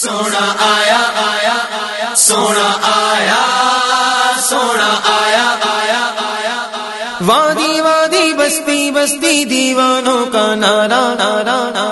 سونا آیا آیا آیا، سونا آیا سونا آیا آیا آیا آیا۔ وادی وادی، بستی بستی، دیوانوں کا نارا نارا نارا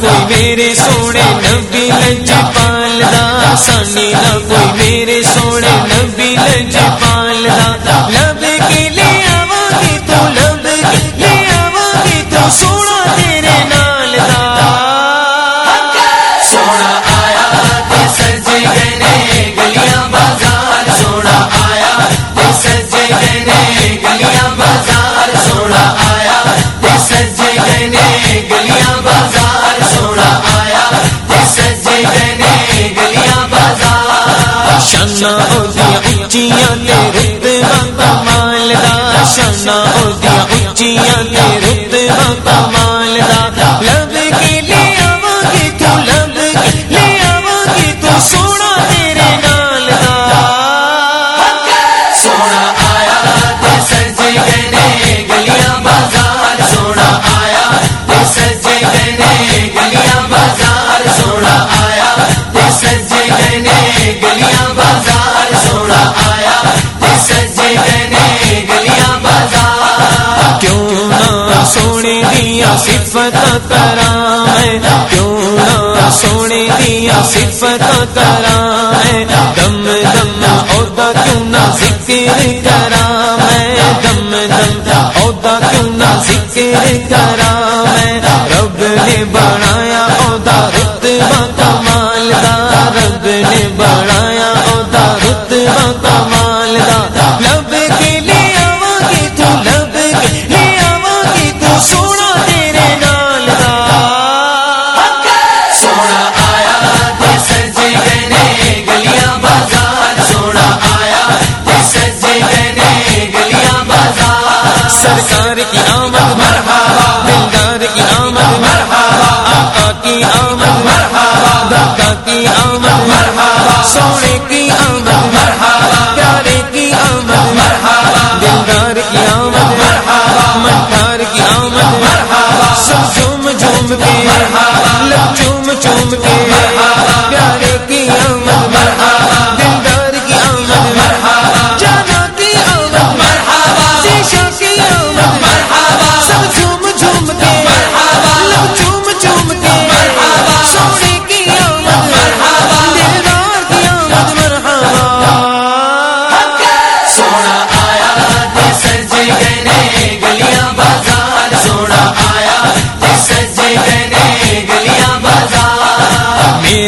کوئی میرے سونے نبی لج پالدا سانی نہ کوئی میرے سونے نبی لج پالدا۔ لب کے بازار شانا اودیاں اچیاں تیرے رتبہ کمال دا شانا اودیاں تیرے صفت کیوں نہ سونے دیا صفت کرام دم دم عہدہ کیوں نہ ذکر کرام ہے دم دم عہدہ کیوں نہ ذکر کرام ہے رب نے بنایا سرکار کی آمد مرحبا دلدار کی آمد مرحبا آقا کی آمد مرحبا دکا کی آمد مرحبا سونے کی آمد مرحبا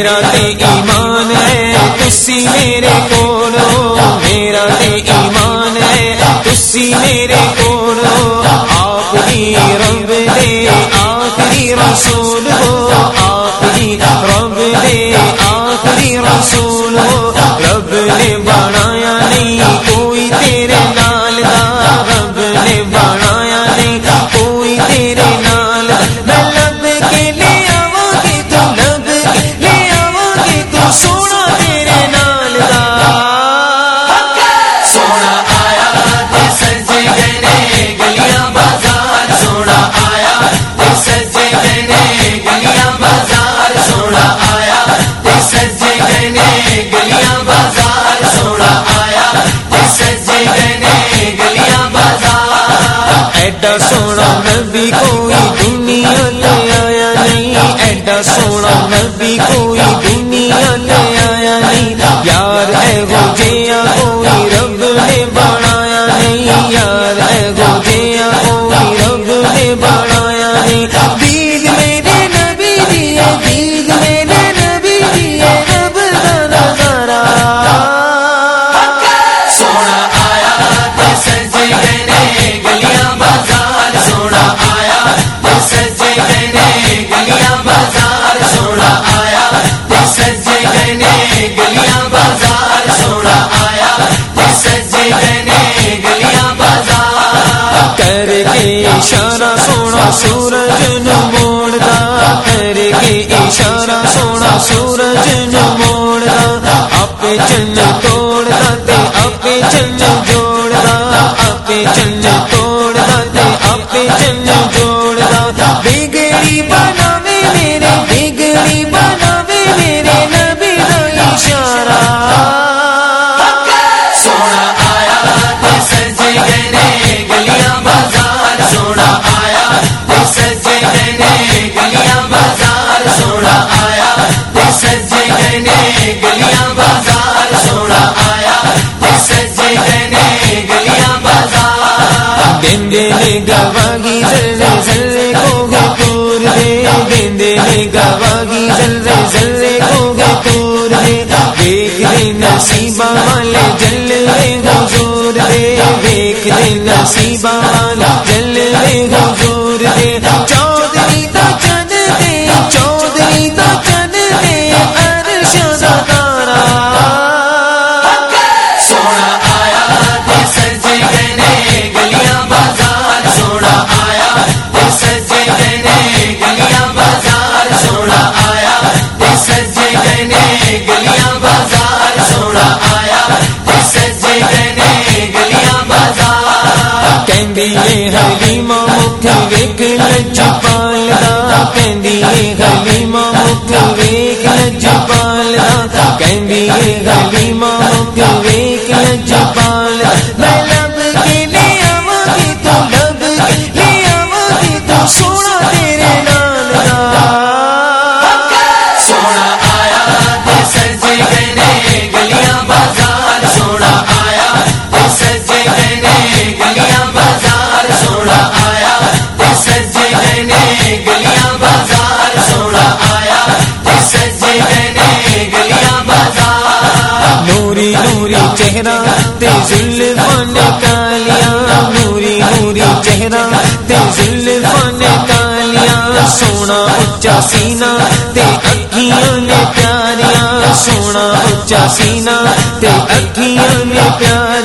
میرا تے ایمان ہے تسی میرے کولو میرا تے ایمان ہے تسی میرے ایڈا سونا نبی کوئی دنیا لے آیا نہیں ایڈا سونا نبی کوئی دنیا لے آیا نہیں یار اے گو جیا کوئی رب نے بنایا نہیں یار اے گو جیا کوئی رب نے بنایا نہیں بیگ میرے نبی دیے بیگ میرے نبی دیے رب دا نظارہ سونا چن توڑ دے آپ چن جوڑتا آپ چن توڑ دے آپ چن جوڑتا بگڑی بازار گندے نے گواگی زلے زلے کو گے تور دے گندے نے گواگی زلے زلے کو گے تور دے دیکھ دے نصیبہ والے جلوے حضور دے دیکھ دے نصیبہ والے ہے حلیمہ مکھ ویک لج پالدا کہندی ہے حلیمہ چہرہ تیزل فن کالیا موری موری چہرہ تیزل فن کالیا سونا اچا سینا تے اکھیاں نے پیاریاں، سونا اچا سینا تے اکھیاں نے پیاریاں۔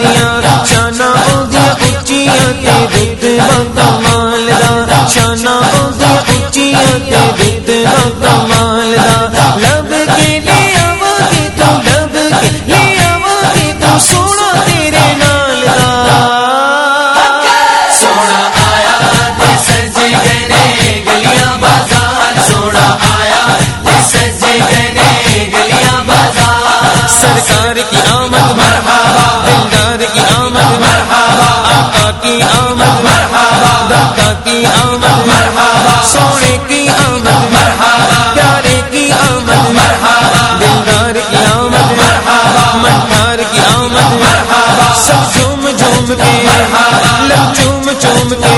آمد مرحبا کا کی آمد مرحبا سونے کی آمد مرحبا پیارے کی آمد مرحبا دلدار کی آمد مرحبا مٹار کی آمد مرحبا سب جھوم جھوم کے مرحبا لب جھوم جھوم کے